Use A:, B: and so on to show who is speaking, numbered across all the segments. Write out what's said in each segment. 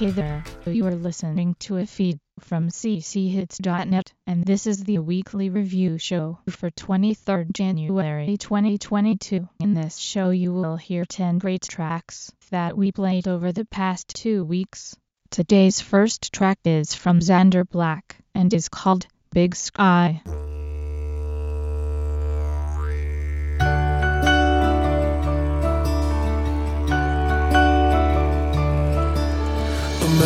A: Hey there, you are listening to a feed from cchits.net, and this is the weekly review show for 23rd January 2022. In this show, you will hear 10 great tracks that we played over the past two weeks. Today's first track is from Xander Black and is called Big Sky.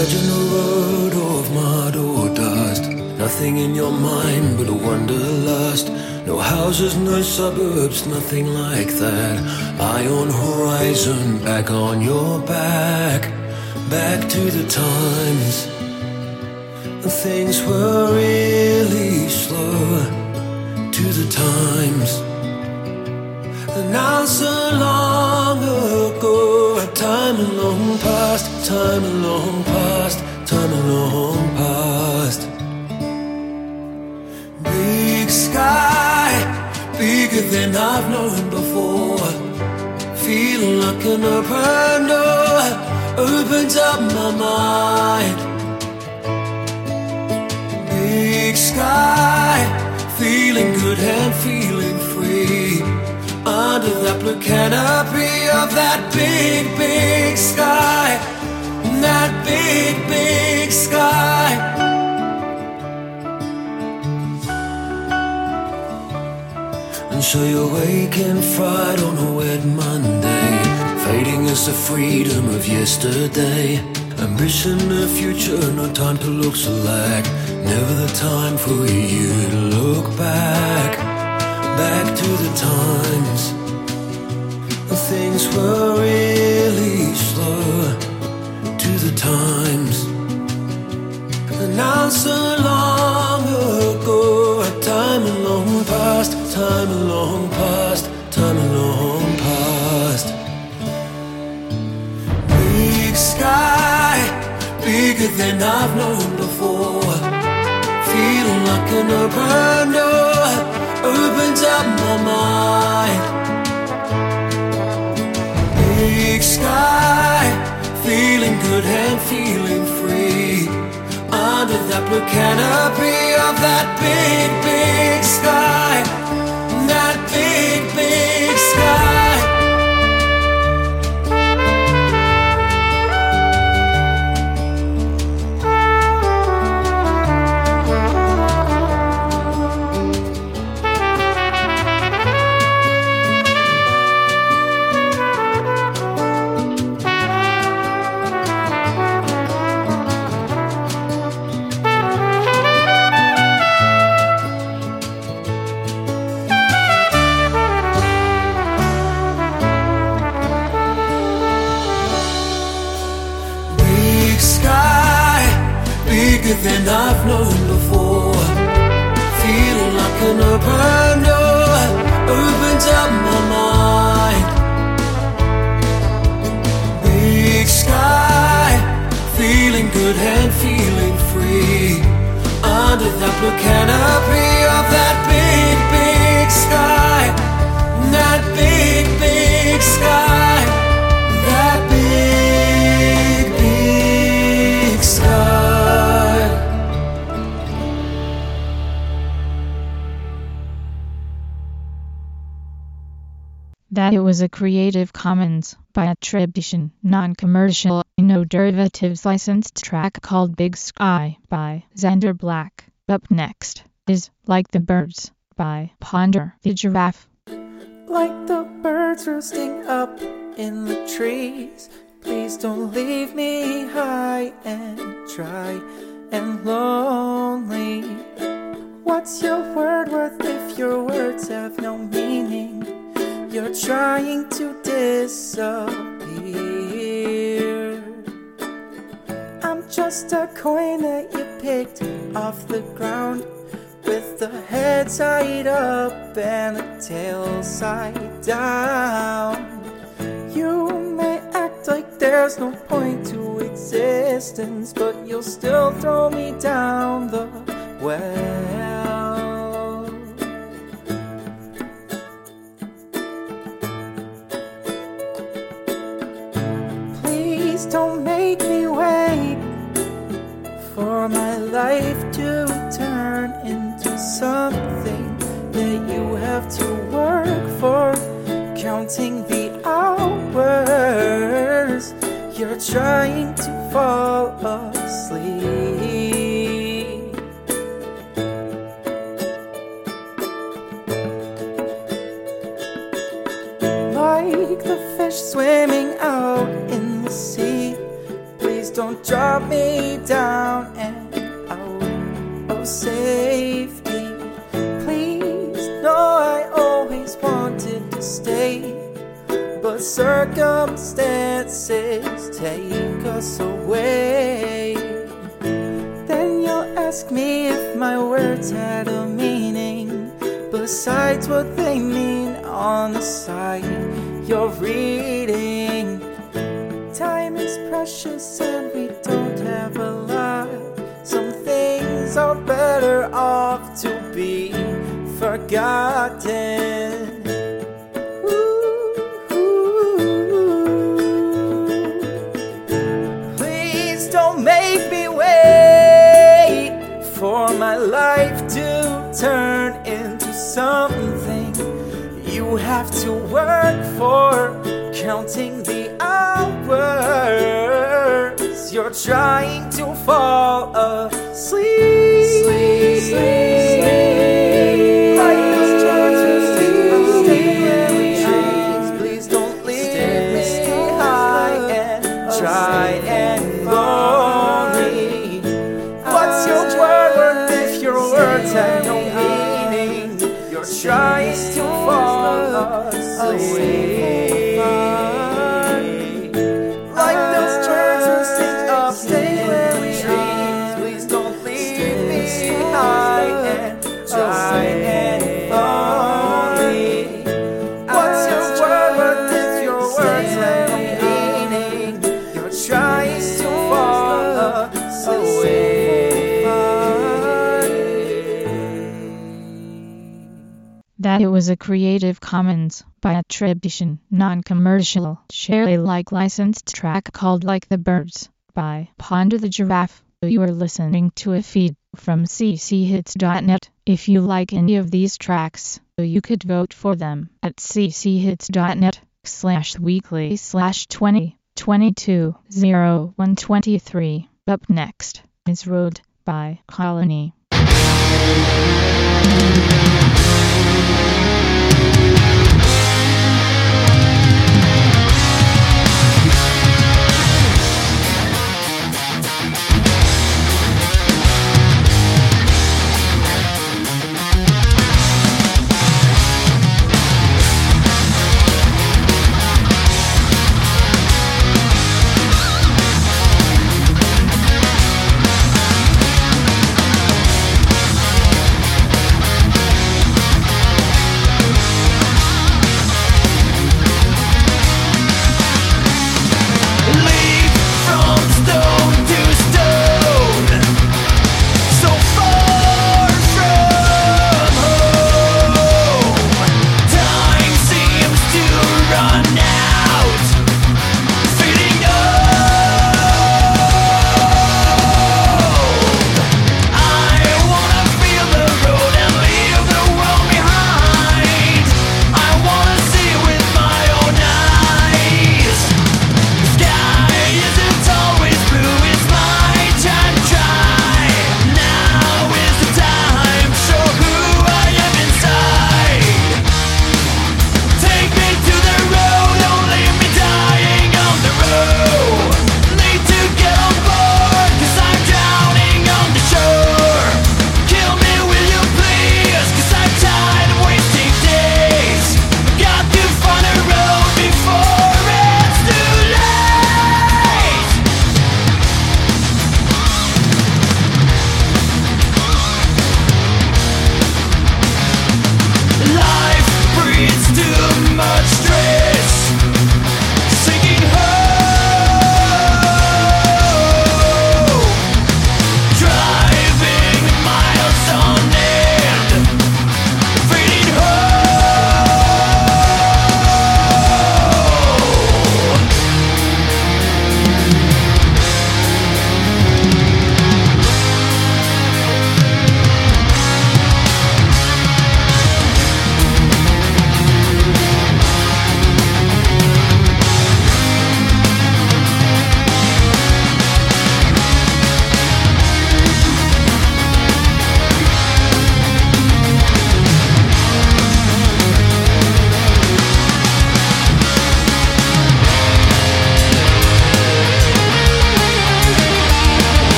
B: Imagine a world of mud or dust. Nothing in your mind but a wanderlust. No houses, no suburbs, nothing like that. Eye on horizon, back on your back. Back to the times. Things were really slow. To the times. And now so long ago, time long past, time long past, time long past. Big sky, bigger than I've known before. Feeling like an open door opens up my mind. Big sky, feeling good and feeling free under that blue canopy of that big, big sky. That big, big sky. And so you're waking fried on a wet Monday, fading as the freedom of yesterday. Ambition, the future, no time to look so slack. Never the time for you to look back back to the times when things were really slow. To the times, and now so long ago, a time long past, time long past, time long past. Big sky, bigger than I've known before. Feeling like an open door opens up my mind. Big sky, feeling good and feeling free. Under that blue canopy of that big, big sky. My mind. Big sky, feeling good and feeling free. Under that blue canopy of that big, big sky. That
A: it was a Creative Commons by attribution, non-commercial, no derivatives licensed track called Big Sky by Xander Black. Up next is Like the Birds by Ponder the Giraffe.
C: Like the birds roosting up in the trees. Please don't leave me high and dry and lonely. What's your word worth if your words have no meaning? You're trying to disappear. I'm just a coin that you picked off the ground with the head side up and the tail side down. You may act like there's no point to existence, but you'll still throw me down the well. Please don't make me wait for my life to turn into something that you have to work for. Counting the hours you're trying to fall asleep. Besides what they mean on the side you're reading. Time is precious and we don't have a lot. Some things are better off to be forgotten. Please don't make me wait for my life you have to work for. Counting the hours you're trying to fall asleep. Like
A: was a Creative Commons by attribution, non-commercial, share Alike licensed track called Like the Birds by Ponder the Giraffe. You are listening to a feed from cchits.net. If you like any of these tracks, you could vote for them at cchits.net slash weekly slash 20 22 0123. Up next is Road by Colony.
D: Thank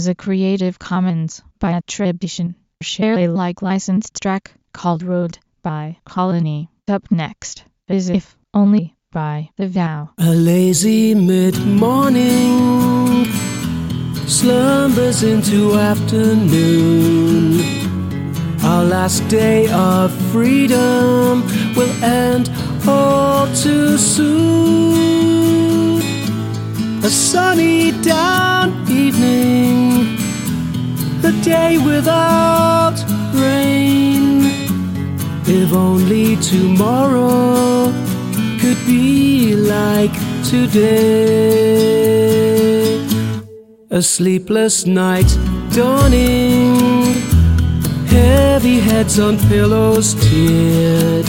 A: was a Creative Commons by attribution, share Alike licensed track called Road by Colony. Up next is If Only by The Vow.
E: A lazy mid-morning slumbers into afternoon. Our last day of freedom will end all too soon. A sunny down evening, a day without rain. If only tomorrow could be like today. A sleepless night dawning, heavy heads on pillows teared,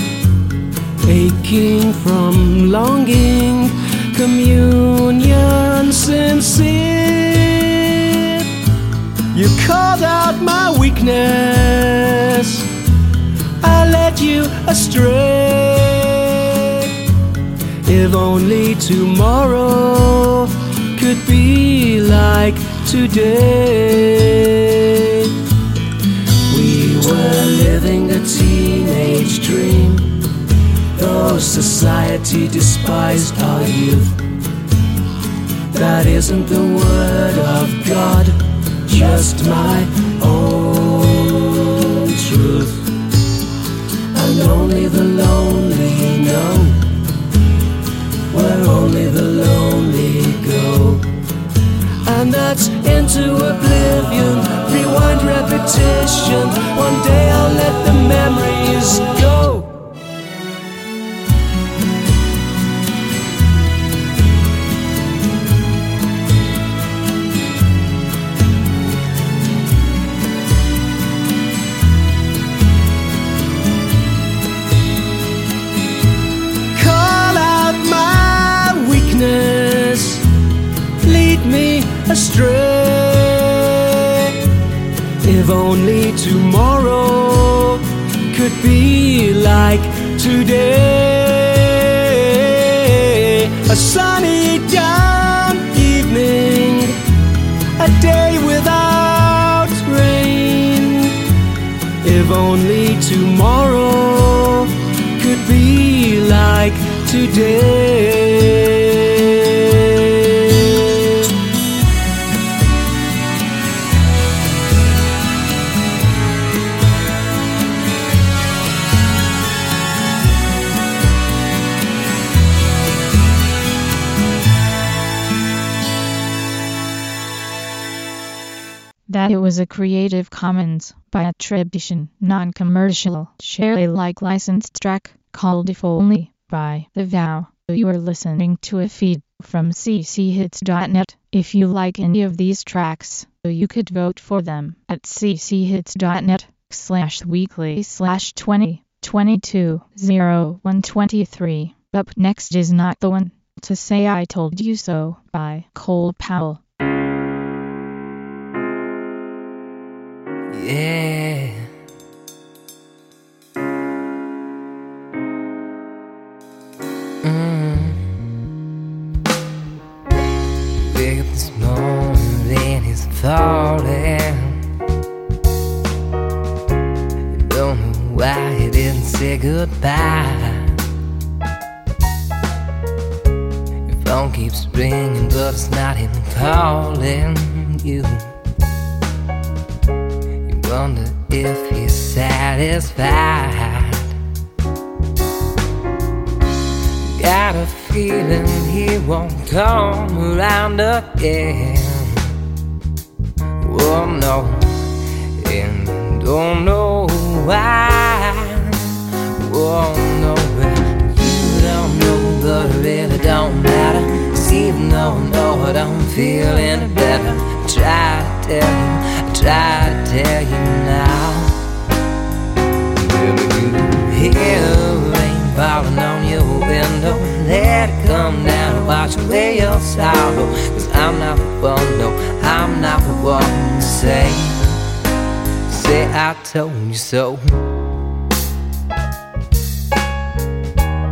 E: aching from longing, communion sincere. You called out my weakness, I led you astray. If only tomorrow could be like today. We were living a teenage dream, though society despised our youth. That isn't the word of God, just my own truth. And only the lonely know where only the lonely go. And that's into oblivion, rewind repetition. One day I'll let the memories go. If only tomorrow could be like today. A sunny down evening, a day without rain. If only tomorrow could be like today.
A: Was a Creative Commons by attribution, non-commercial, share Alike licensed track called If Only by The Vow. You are listening to a feed from cchits.net. If you like any of these tracks, you could vote for them at cchits.net slash weekly slash 20 22 0123. Up next is Not the One to Say I Told You So by Cole Powell.
D: Yeah. Mm. Wake up this morning, rain is falling. You don't know why you didn't say goodbye. Your phone keeps ringing, but it's not him calling you. Wonder if he's satisfied. Got a feeling he won't come around again. Oh no, and don't know why. Oh no, you don't know, but it really don't matter. 'Cause even though I know I don't feel any better, try to tell you, I tell you now. Rain falling on your window? Let it come down your I'm not the one, no, I'm not the one to say, say I told you so.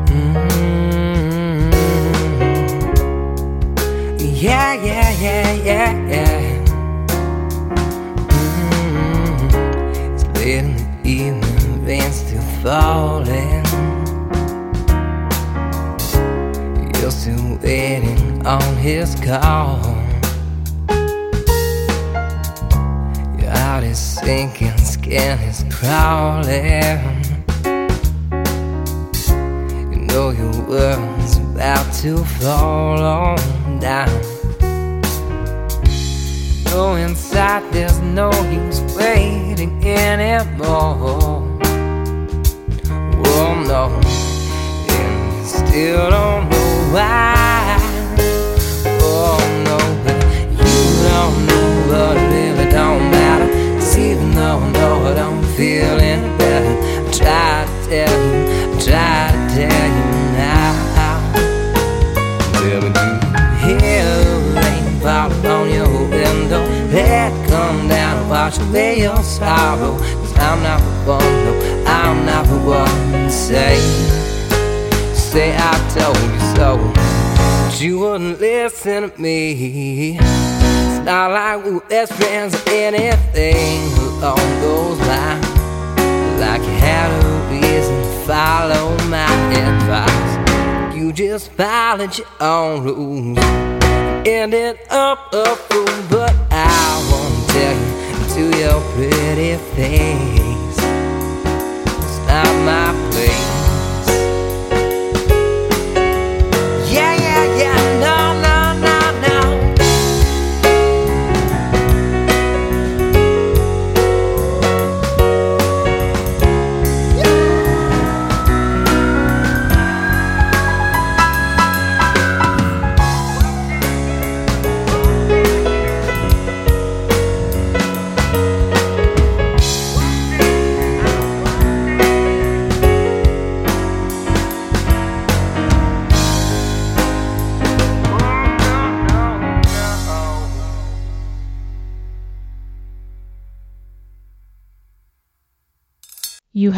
D: Mm. Yeah, yeah. Falling. You're still waiting on his call. Your heart is sinking, skin is crawling. You know your world's about to fall on down. No inside, there's no use waiting anymore. Oh and still don't know why. Oh no, but you don't know, but it really don't matter. 'Cause even though I know I don't feel any better, I try to tell you, I try to tell you now. Tell me, you hear the rain falling on your window? Let it come down and wash away your sorrow. Cause I'm not the one, no, I'm not the one say, say I told you so. But you wouldn't listen to me. It's not like we were best friends or anything along those lines. Like you had a reason to follow my advice. You just followed your own rules. Ended up a fool, but I won't tell you to your pretty face. Not my place.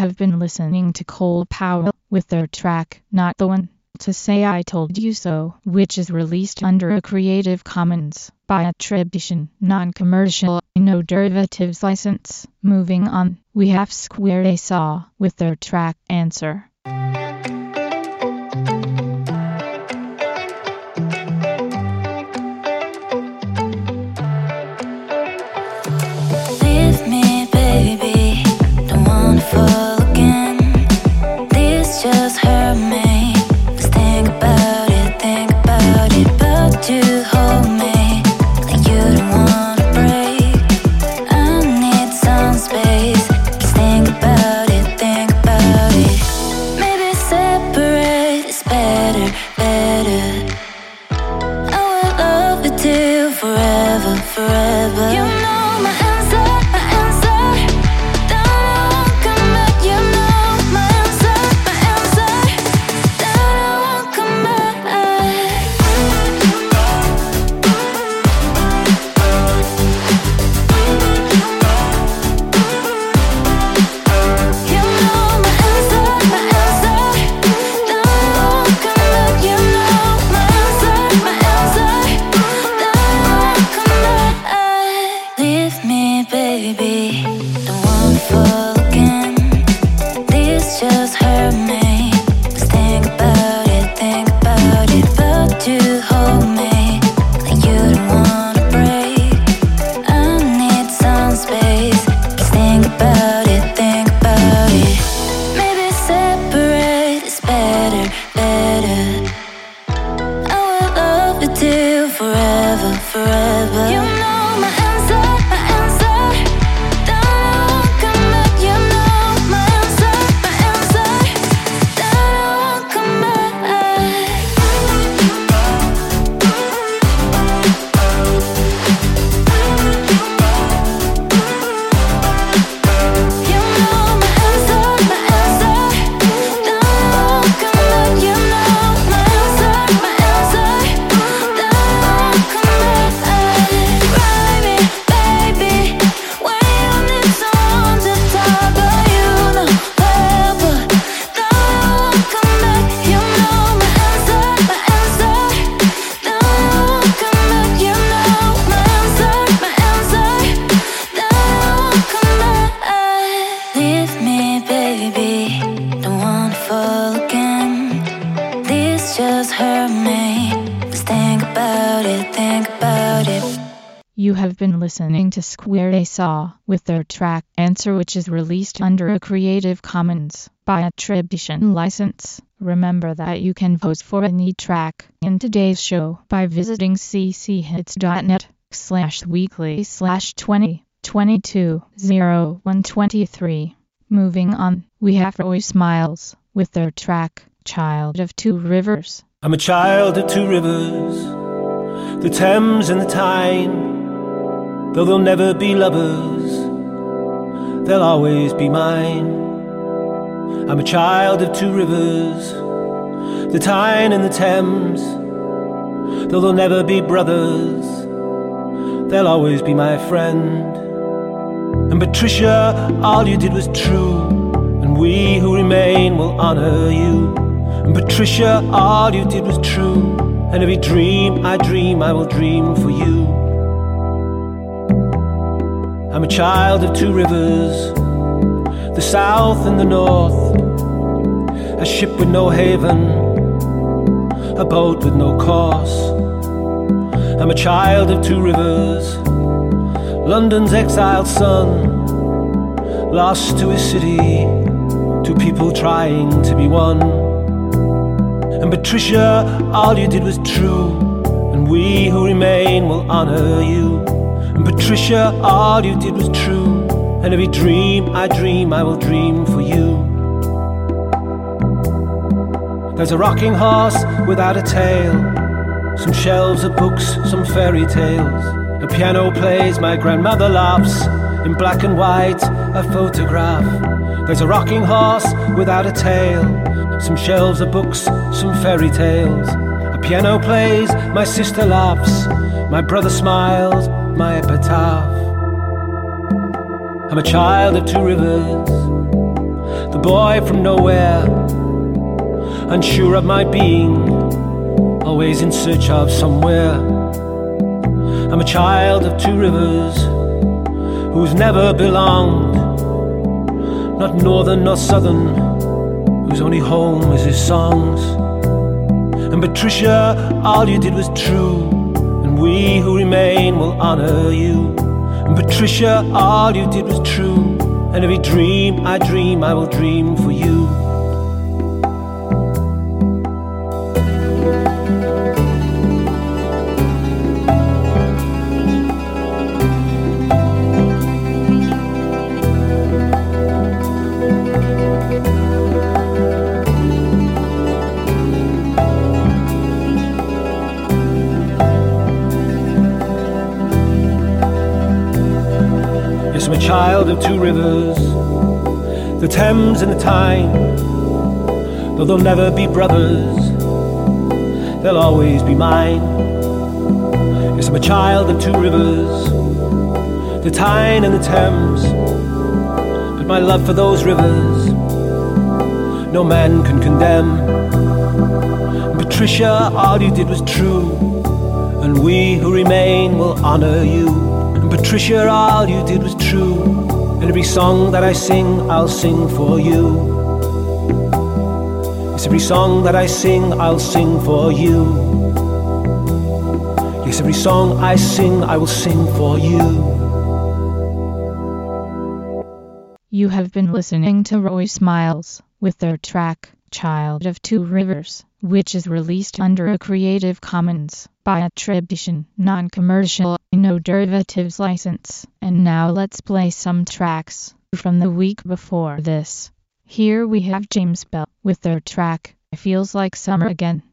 F: Have been listening to Cole Powell with their track Not the One to Say I Told You So, which is released under a Creative Commons by attribution, non-commercial, no derivatives license. Moving on, we have Square A Saw with their track Answer.
G: About it, think about it. You
A: have been listening to Square A Saw with their track Answer which is released under a Creative Commons by attribution license. Remember that you can vote for any track in today's show by visiting cchits.net slash weekly slash 20 22 0123. Moving on, we have Roy Smiles with their track Child of Two Rivers.
H: I'm a child of two rivers, the Thames and the Tyne. Though they'll never be lovers, they'll always be mine. I'm a child of two rivers, the Tyne and the Thames. Though they'll never be brothers, they'll always be my friend. And Patricia, all you did was true, and we who remain will honor you. And Patricia, all you did was true, and every dream I dream, I will dream for you. I'm a child of two rivers, the south and the north, a ship with no haven, a boat with no course. I'm a child of two rivers, London's exiled son, lost to his city, two people trying to be one. And Patricia, all you did was true, and we who remain will honor you. And Patricia, all you did was true, and every dream I dream, I will dream for you. There's a rocking horse without a tail, some shelves of books, some fairy tales. A piano plays, my grandmother laughs, in black and white, a photograph. There's a rocking horse without a tail, some shelves of books, some fairy tales. A piano plays, my sister laughs, my brother smiles, my epitaph. I'm a child of two rivers, the boy from nowhere, unsure of my being, always in search of somewhere. I'm a child of two rivers, who's never belonged, not northern nor southern, whose only home is his songs. And Patricia, all you did was true, and we who remain will honor you. And Patricia, all you did was true, and every dream I dream, I will dream for you. Two rivers, the Thames and the Tyne. Though they'll never be brothers, they'll always be mine. Yes, I'm a child of two rivers, the Tyne and the Thames. But my love for those rivers, no man can condemn. And Patricia, all you did was true, and we who remain will honor you. And Patricia, all you did was true, and every song that I sing, I'll sing for you. Yes, every song that I sing, I'll sing for you. Yes, every song I sing, I will sing for you.
A: You have been listening to Roy Smiles with their track Child of Two Rivers, which is released under a Creative Commons by attribution, non-commercial, no derivatives license. And now let's play some tracks from the week before this. Here we have James Bell with their track Feels Like Summer Again.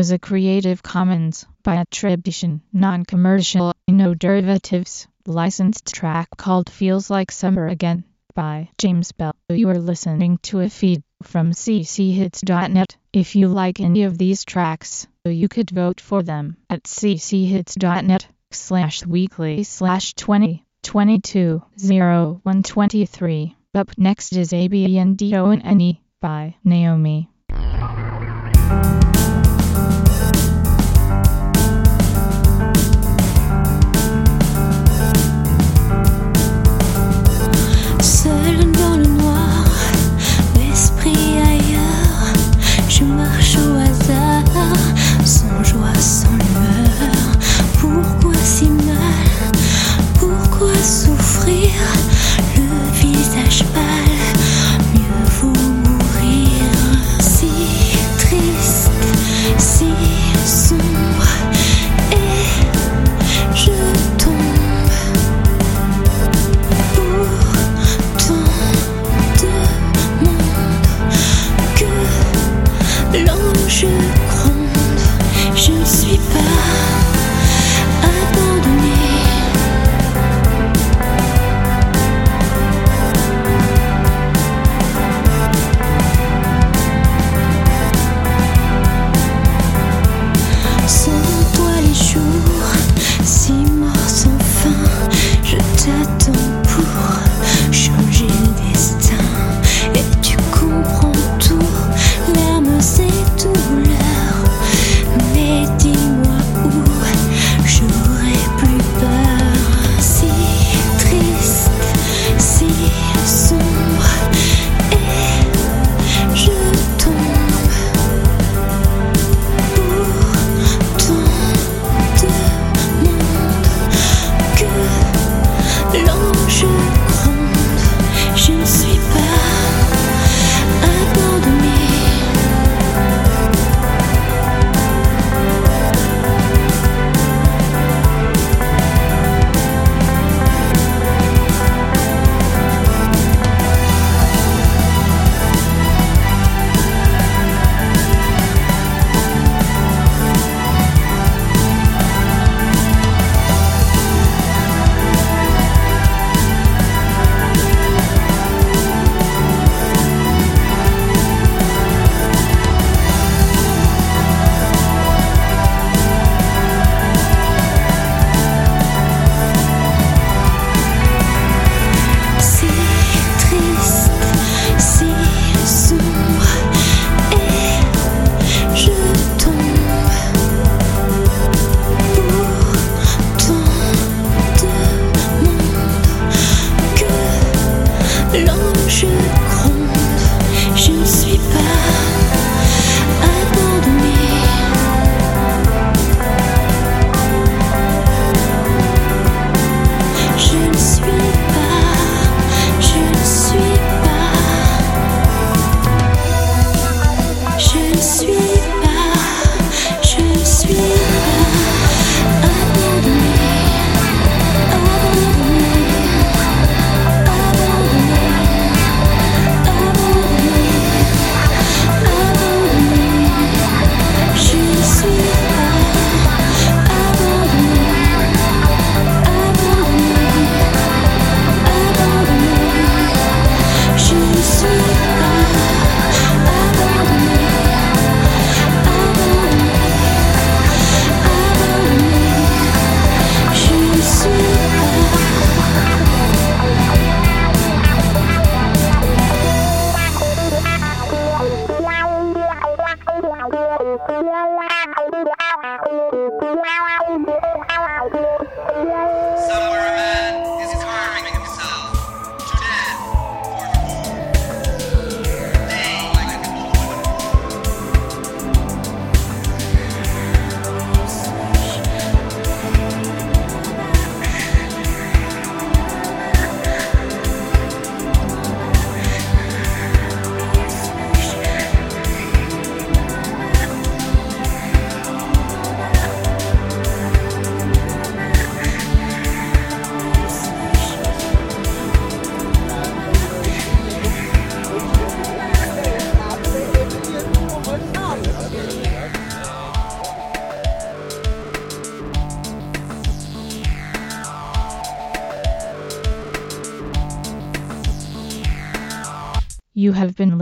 A: Was a Creative Commons by attribution, non-commercial, no derivatives, licensed track called Feels Like Summer Again by James Bell. You are listening to a feed from cchits.net. If you like any of these tracks, you could vote for them at cchits.net slash weekly slash 20 22 0 123. Up next is ABNDO and NE by Naomi.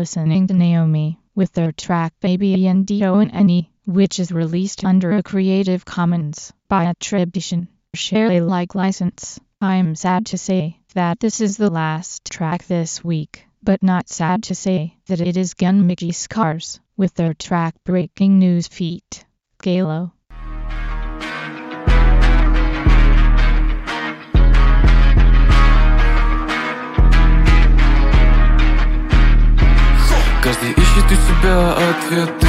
A: Listening to Naomi with their track Baby and Any, which is released under a Creative Commons by attribution, share Alike license. I'm sad to say that this is the last track this week, but not sad to say that it is Gun Mickey Scars with their track Breaking News Feet. Galo.
I: У себя ответы.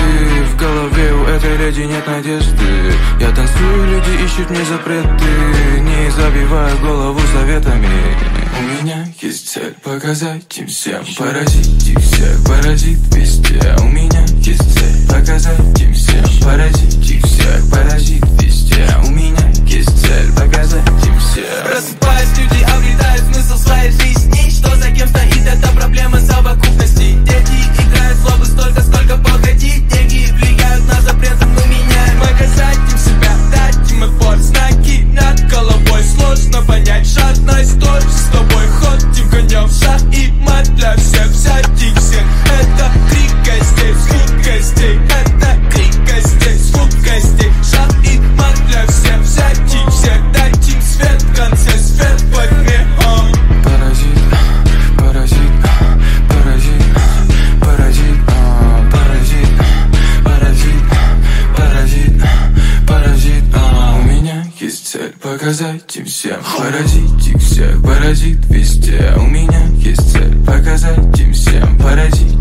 I: В голове у этой леди нет надежды. Я танцую, люди ищут мне запреты. Не забиваю голову советами. У меня есть цель показать им всем. Поразить их всех, поразит везде. У меня есть цель показать им всем. Поразить их всех, поразит везде. У меня есть цель показать им всем.
J: Просыпаясь, люди обретают смысл своей жизни. Что за кем стоит эта проблема совокупности Знаки над головой сложно понять Жадность. Тоже с тобой Ходим конем в и мат для всех Взять их всех им
I: всем, поразить их всех, паразит везде. У меня есть цель показать им всем, поразить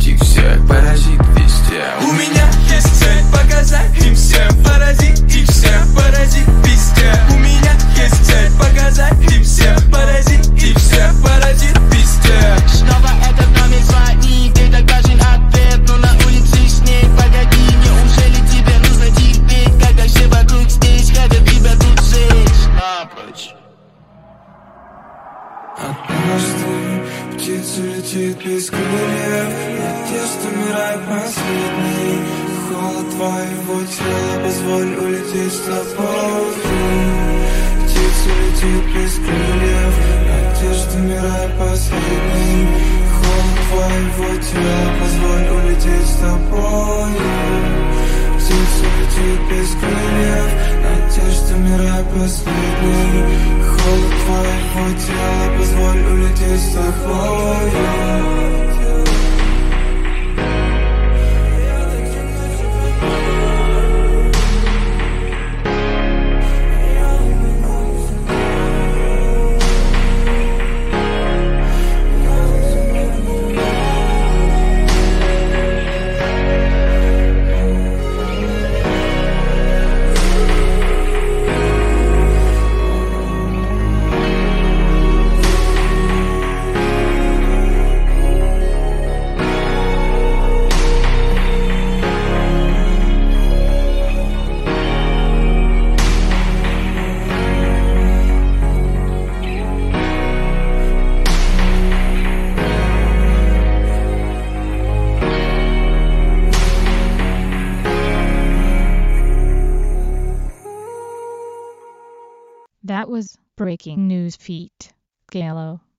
I: Летит без крыльев Надежда умирает последней Холод твоего тела Позволь улететь с тобой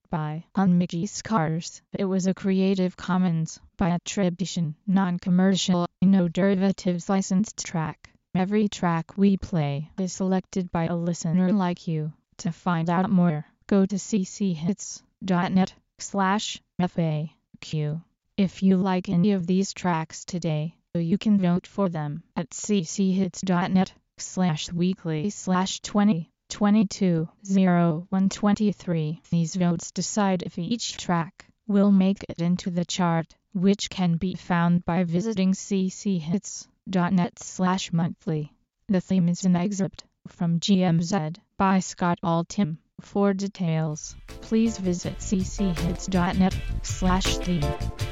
A: By On Mickey Scars. It was a Creative Commons by attribution, non-commercial, no derivatives licensed track. Every track we play is selected by a listener like you. To find out more, go to cchits.net slash FAQ. If you like any of these tracks today, you can vote for them at cchits.net slash weekly slash 20. 22 0123. These votes decide if each track will make it into the chart, which can be found by visiting cchits.net slash monthly. The theme is an excerpt from GMZ by Scott Altham. For details, please visit cchits.net slash theme.